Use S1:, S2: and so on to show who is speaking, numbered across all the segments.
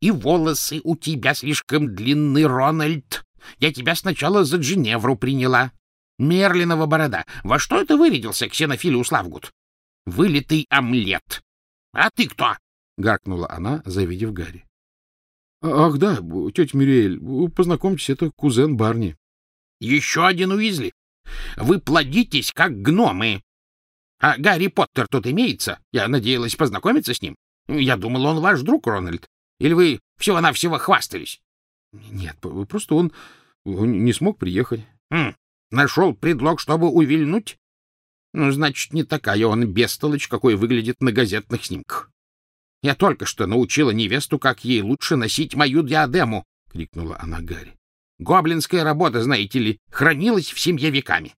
S1: И волосы у тебя слишком длинны, Рональд. Я тебя сначала за Джиневру приняла. Мерлинова борода. Во что это вырядился Ксенофилиус Лавгуд? Вылитый омлет. А ты кто? — гаркнула она, завидев Гарри.
S2: — Ах, да, тетя Мюриэль, познакомьтесь, это кузен Барни.
S1: — Еще один Уизли. Вы плодитесь, как гномы. А Гарри Поттер тут имеется? Я надеялась познакомиться с ним. Я думал, он ваш друг, Рональд. Или вы всего-навсего хвастались?
S2: — Нет, просто он, он не смог приехать.
S1: Хм, нашел предлог, чтобы увильнуть? Ну, значит, не такая он бестолочь, какой выглядит на газетных снимках. Я только что научила невесту, как ей лучше носить мою диадему, — крикнула она Гарри. Гоблинская работа, знаете ли, хранилась в семье веками.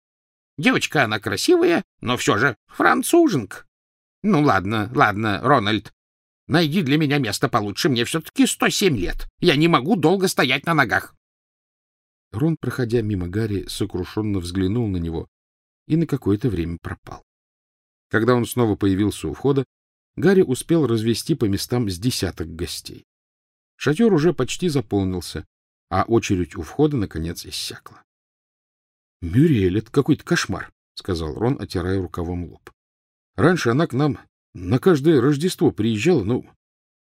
S1: Девочка она красивая, но все же француженка. Ну, ладно, ладно, Рональд, найди для меня место получше, мне все-таки 107 лет. Я не могу долго стоять на ногах.
S2: Рон, проходя мимо Гарри, сокрушенно взглянул на него и на какое-то время пропал. Когда он снова появился у входа, Гарри успел развести по местам с десяток гостей. Шатер уже почти заполнился, а очередь у входа, наконец, иссякла. — Мюриэль, это какой-то кошмар, — сказал Рон, отирая рукавом лоб. — Раньше она к нам на каждое Рождество приезжала, но,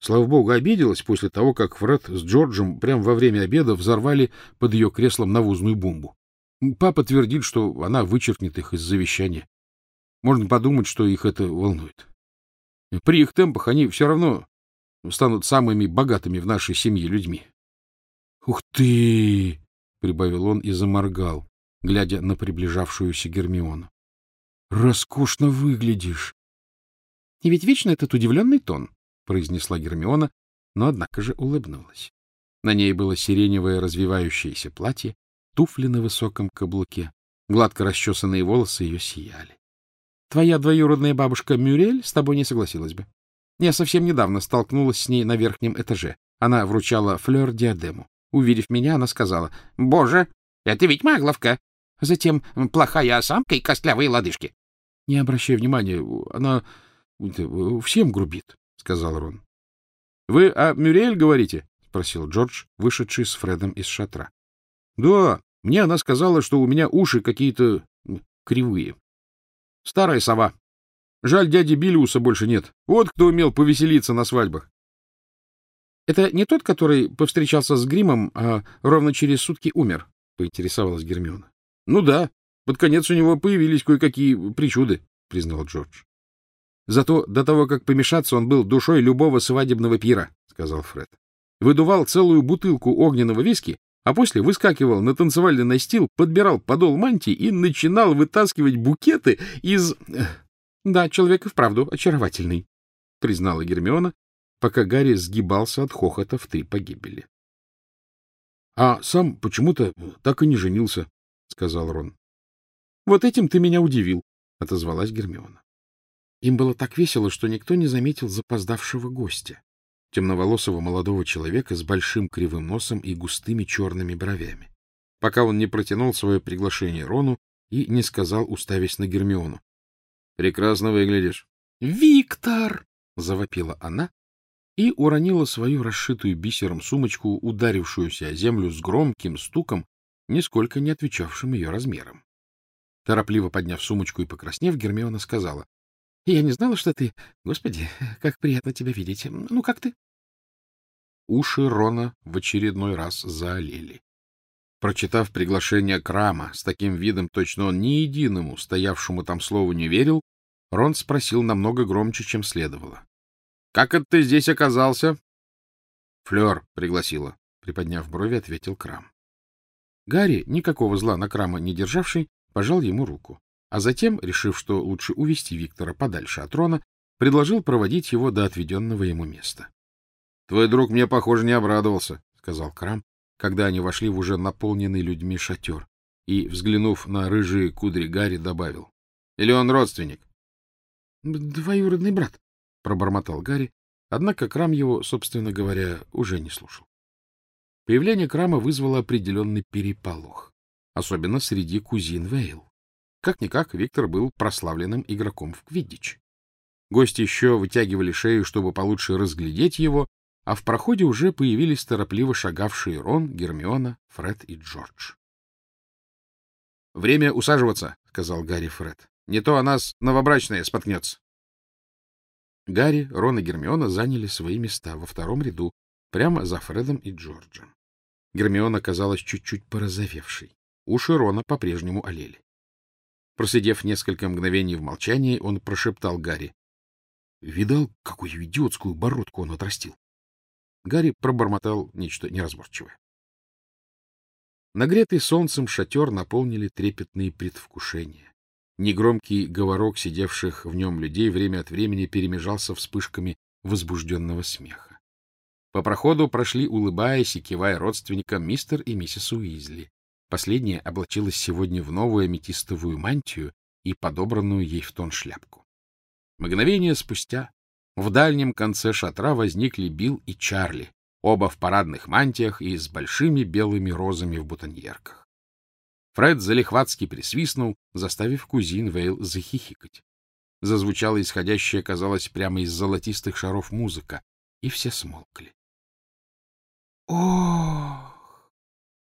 S2: слава богу, обиделась после того, как Фред с Джорджем прямо во время обеда взорвали под ее креслом навозную бомбу. Папа твердит, что она вычеркнет их из завещания. Можно подумать, что их это волнует. При их темпах они все равно станут самыми богатыми в нашей семье людьми. — Ух ты! — прибавил он и заморгал глядя на приближавшуюся Гермиону. — Роскошно выглядишь! — И ведь вечно этот удивленный тон, — произнесла Гермиона, но, однако же, улыбнулась. На ней было сиреневое развивающееся платье, туфли на высоком каблуке, гладко расчесанные волосы ее сияли. — Твоя двоюродная бабушка Мюрель с тобой не согласилась бы. Я совсем недавно столкнулась с ней на верхнем этаже. Она вручала флёр диадему. Увидев меня, она сказала, — Боже, это ведь магловка! Затем плохая осанка и костлявые лодыжки. — Не обращай внимания, она всем грубит, — сказал Рон. — Вы о Мюриэль говорите? — спросил Джордж, вышедший с Фредом из шатра. — Да, мне она сказала, что у меня уши какие-то кривые. Старая сова. Жаль, дяди Билиуса больше нет. Вот кто умел повеселиться на свадьбах. — Это не тот, который повстречался с гримом, а ровно через сутки умер? — поинтересовалась Гермиона. — Ну да, под конец у него появились кое-какие причуды, — признал Джордж. — Зато до того, как помешаться, он был душой любого свадебного пира, — сказал Фред. Выдувал целую бутылку огненного виски, а после выскакивал на танцевальный настил, подбирал подол мантии и начинал вытаскивать букеты из... — Да, человек и вправду очаровательный, — признала Гермиона, пока Гарри сгибался от хохота в три погибели. — А сам почему-то так и не женился, — сказал Рон. — Вот этим ты меня удивил, — отозвалась Гермиона. Им было так весело, что никто не заметил запоздавшего гостя, темноволосого молодого человека с большим кривым носом и густыми черными бровями, пока он не протянул свое приглашение Рону и не сказал, уставясь на Гермиону. — Прекрасно выглядишь. — Виктор! — завопила она и уронила свою расшитую бисером сумочку, ударившуюся о землю с громким стуком, нисколько не отвечавшим ее размерам. Торопливо подняв сумочку и покраснев, Гермиона сказала. — Я не знала, что ты... Господи, как приятно тебя видеть. Ну, как ты? Уши Рона в очередной раз заолели. Прочитав приглашение Крама с таким видом, точно он ни единому стоявшему там слову не верил, Рон спросил намного громче, чем следовало. — Как это ты здесь оказался? — Флёр пригласила, — приподняв брови, ответил Крам. Гарри, никакого зла на Крама не державший, пожал ему руку, а затем, решив, что лучше увести Виктора подальше от Рона, предложил проводить его до отведенного ему места. — Твой друг мне, похоже, не обрадовался, — сказал Крам, когда они вошли в уже наполненный людьми шатер, и, взглянув на рыжие кудри Гарри, добавил. — Или он родственник? — Двоюродный брат, — пробормотал Гарри, однако Крам его, собственно говоря, уже не слушал. Появление Крама вызвало определенный переполох, особенно среди кузин Вейл. Как-никак Виктор был прославленным игроком в квиддич. Гости еще вытягивали шею, чтобы получше разглядеть его, а в проходе уже появились торопливо шагавшие Рон, Гермиона, Фред и Джордж. — Время усаживаться, — сказал Гарри Фред. — Не то о нас новобрачная споткнется. Гарри, Рон и Гермиона заняли свои места во втором ряду, прямо за Фредом и Джорджем. Гермиона казалась чуть-чуть порозовевшей. Уши Рона по-прежнему олели. Просидев несколько мгновений в молчании, он прошептал Гарри. — Видал, какую идиотскую бородку он отрастил? Гарри пробормотал нечто неразборчивое. Нагретый солнцем шатер наполнили трепетные предвкушения. Негромкий говорок сидевших в нем людей время от времени перемежался вспышками возбужденного смеха. По проходу прошли, улыбаясь и кивая родственникам, мистер и миссис Уизли. Последняя облачилась сегодня в новую аметистовую мантию и подобранную ей в тон шляпку. Мгновение спустя в дальнем конце шатра возникли Билл и Чарли, оба в парадных мантиях и с большими белыми розами в бутоньерках. Фред залихватски присвистнул, заставив кузин Вейл захихикать. Зазвучала исходящая, казалось, прямо из золотистых шаров музыка, и все смолкли. «Ох!»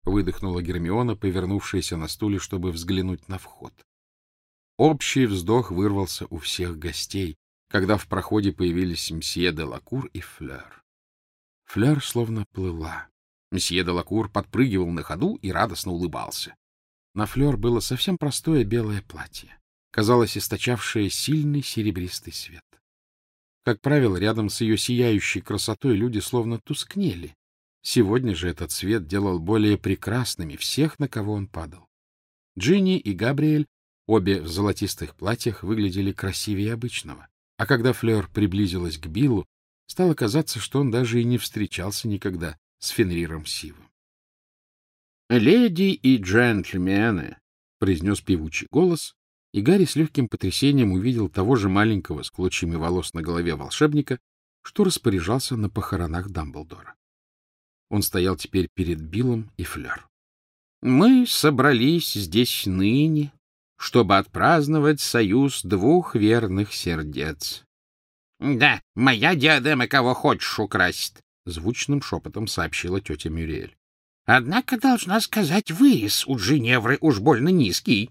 S2: Выдохнула Гермиона, повернувшаяся на стуле, чтобы взглянуть на вход. Общий вздох вырвался у всех гостей, когда в проходе появились мсье де Лакур и Флёр. Флёр словно плыла. Мсье де Лакур подпрыгивал на ходу и радостно улыбался. На Флёр было совсем простое белое платье, казалось, источавшее сильный серебристый свет. Как правило, рядом с ее сияющей красотой люди словно тускнели, Сегодня же этот свет делал более прекрасными всех, на кого он падал. Джинни и Габриэль, обе в золотистых платьях, выглядели красивее обычного. А когда Флёр приблизилась к Биллу, стало казаться, что он даже и не встречался никогда с Фенриром Сивом. — Леди и джентльмены! — произнес певучий голос, и Гарри с легким потрясением увидел того же маленького с клочьями волос на голове волшебника, что распоряжался на похоронах Дамблдора. Он стоял теперь перед Биллом и Флёр. — Мы собрались здесь ныне, чтобы отпраздновать союз двух верных сердец. — Да, моя диадема кого хочешь украсть, — звучным шепотом сообщила тетя Мюриэль. — Однако, должна сказать, вырез у Джиневры уж больно низкий.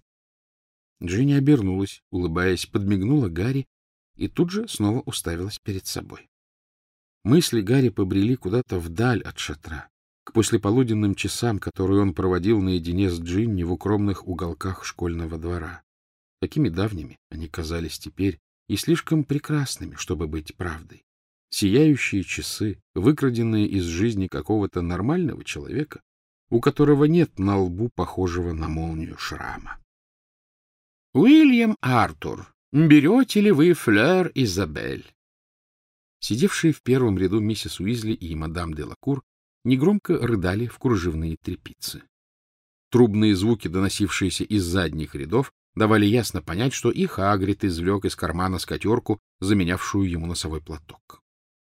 S2: Джинни обернулась, улыбаясь, подмигнула Гарри и тут же снова уставилась перед собой. Мысли Гарри побрели куда-то вдаль от шатра, к послеполуденным часам, которые он проводил наедине с Джинни в укромных уголках школьного двора. Такими давними они казались теперь и слишком прекрасными, чтобы быть правдой. Сияющие часы, выкраденные из жизни какого-то нормального человека, у которого нет на лбу похожего на молнию шрама. — Уильям Артур, берете ли вы флер Изабель? Сидевшие в первом ряду миссис Уизли и мадам де Лакур негромко рыдали в кружевные трепицы. Трубные звуки, доносившиеся из задних рядов, давали ясно понять, что и Хагрид извлек из кармана скатерку, заменявшую ему носовой платок.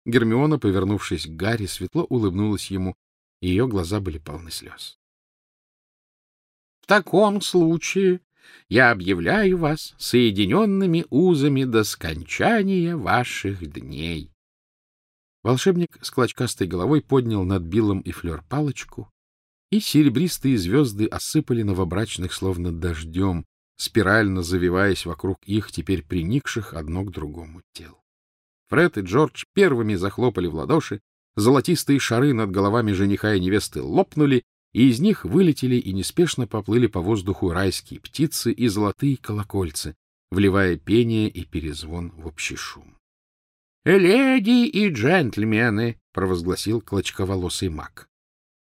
S2: Гермиона, повернувшись к Гарри, светло улыбнулась ему, и ее глаза были полны слез. — В таком случае я объявляю вас соединенными узами до скончания ваших дней. Волшебник с клочкастой головой поднял над Биллом и Флёр палочку, и серебристые звезды осыпали новобрачных словно дождем, спирально завиваясь вокруг их, теперь приникших одно к другому тел. Фред и Джордж первыми захлопали в ладоши, золотистые шары над головами жениха и невесты лопнули, и из них вылетели и неспешно поплыли по воздуху райские птицы и золотые колокольцы, вливая пение и перезвон в общий шум. «Леди и джентльмены!» — провозгласил клочковолосый маг.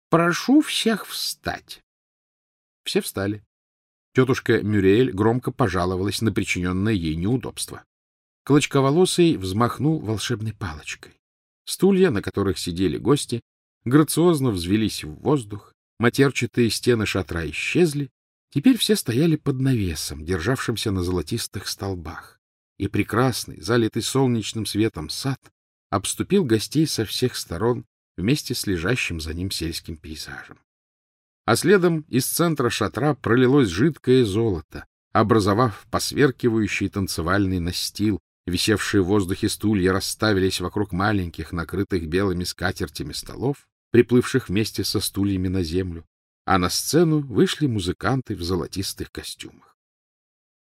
S2: «Прошу всех встать!» Все встали. Тетушка Мюриэль громко пожаловалась на причиненное ей неудобство. Клочковолосый взмахнул волшебной палочкой. Стулья, на которых сидели гости, грациозно взвелись в воздух, матерчатые стены шатра исчезли, теперь все стояли под навесом, державшимся на золотистых столбах и прекрасный, залитый солнечным светом сад обступил гостей со всех сторон вместе с лежащим за ним сельским пейзажем. А следом из центра шатра пролилось жидкое золото, образовав посверкивающий танцевальный настил Висевшие в воздухе стулья расставились вокруг маленьких, накрытых белыми скатертями столов, приплывших вместе со стульями на землю, а на сцену вышли музыканты в золотистых костюмах.